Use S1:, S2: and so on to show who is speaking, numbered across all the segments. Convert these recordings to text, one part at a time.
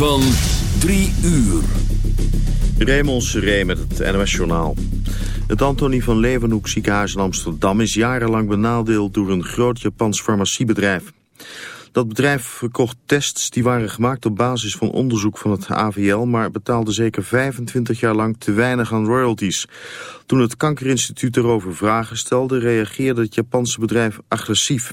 S1: van 3 uur.
S2: Raymond Seré met het NOS Journaal. Het Antonie van Leeuwenhoek ziekenhuis in Amsterdam is jarenlang benadeeld door een groot Japans farmaciebedrijf. Dat bedrijf verkocht tests die waren gemaakt op basis van onderzoek van het AVL, maar betaalde zeker 25 jaar lang te weinig aan royalties. Toen het Kankerinstituut erover vragen stelde, reageerde het Japanse bedrijf agressief.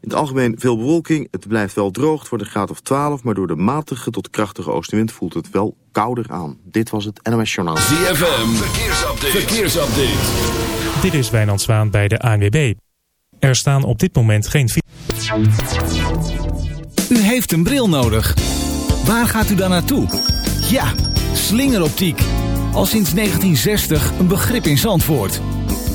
S2: in het algemeen veel bewolking, het blijft wel droog, voor de graad of 12... maar door de matige tot krachtige oostenwind voelt het wel kouder aan. Dit was het NOS Journaal.
S1: ZFM, verkeersupdate. verkeersupdate.
S3: Dit is Wijnand Zwaan bij de ANWB. Er staan op dit moment geen...
S4: U heeft een bril nodig. Waar gaat u dan naartoe? Ja, slingeroptiek. Al sinds 1960 een begrip in Zandvoort.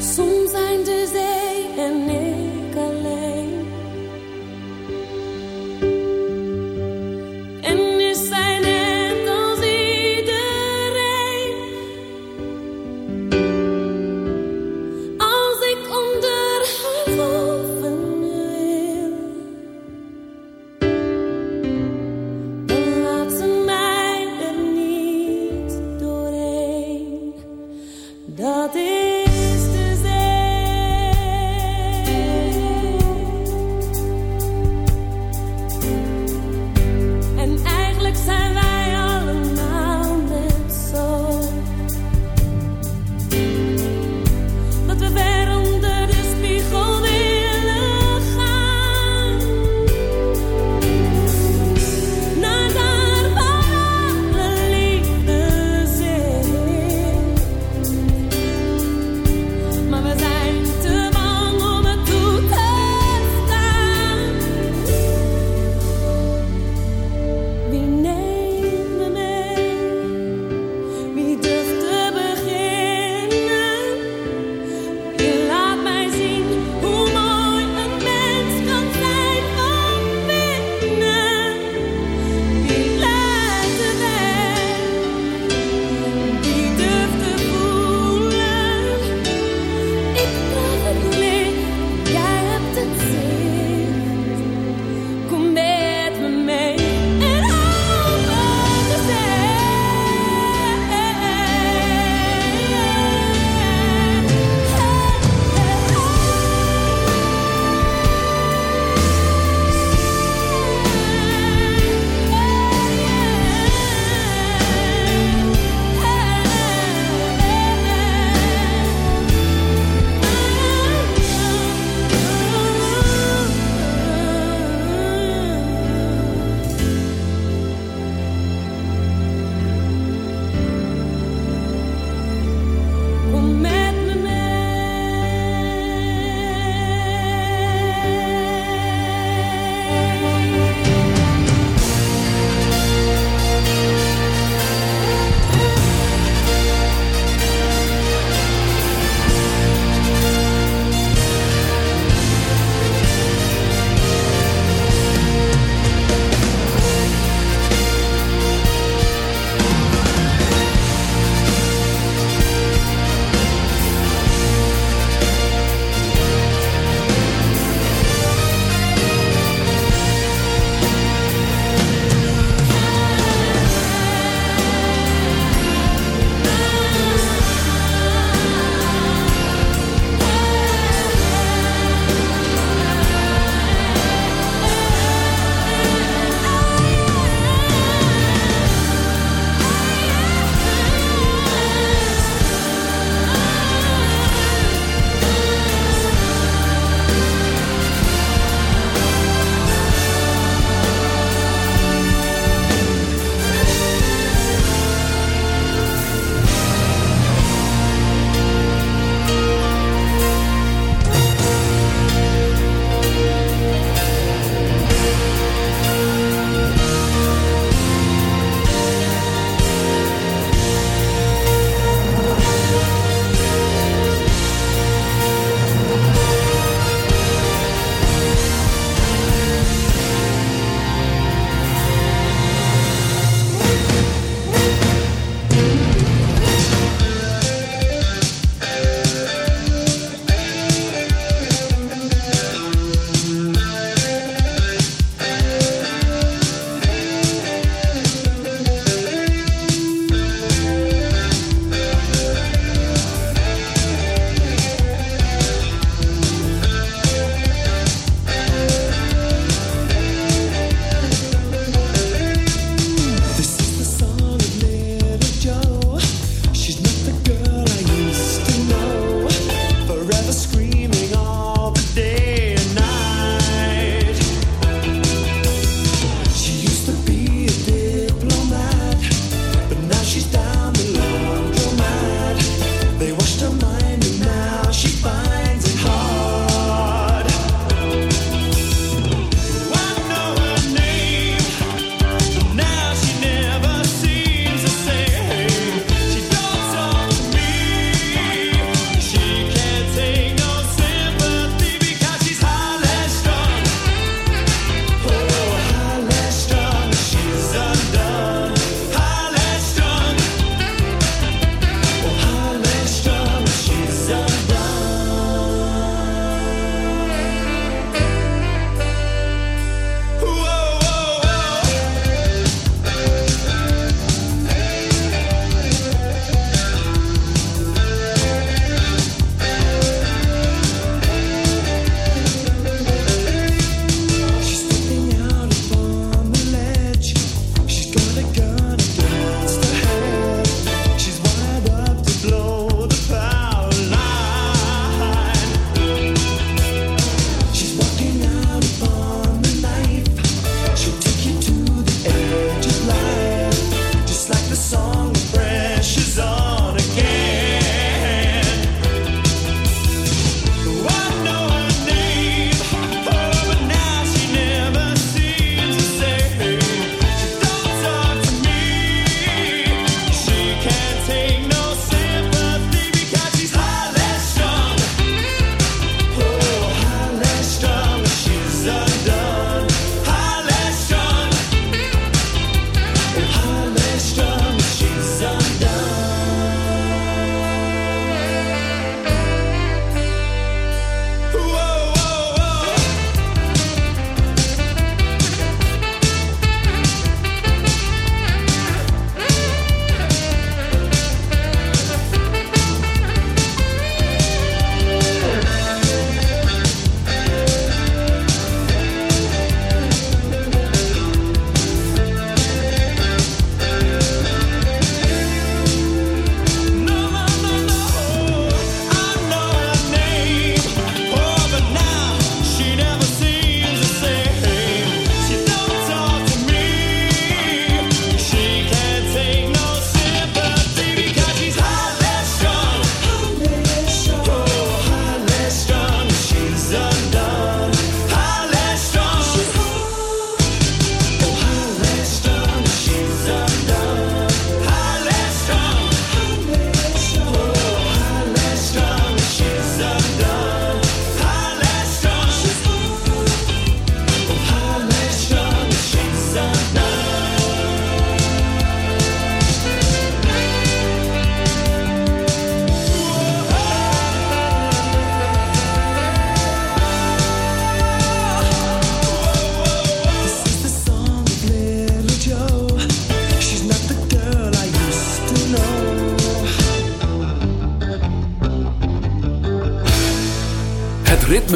S5: Soms zijn de zee en ik alleen.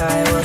S6: I
S7: will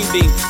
S8: 90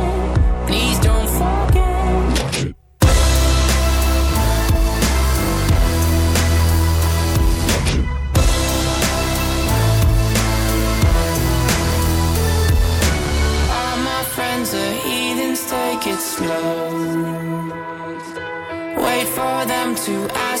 S9: to ask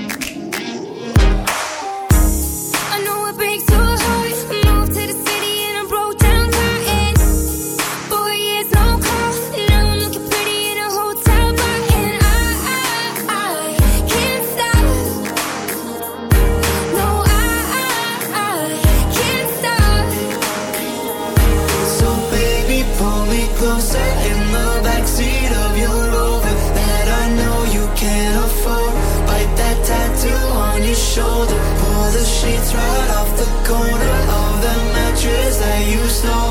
S1: slow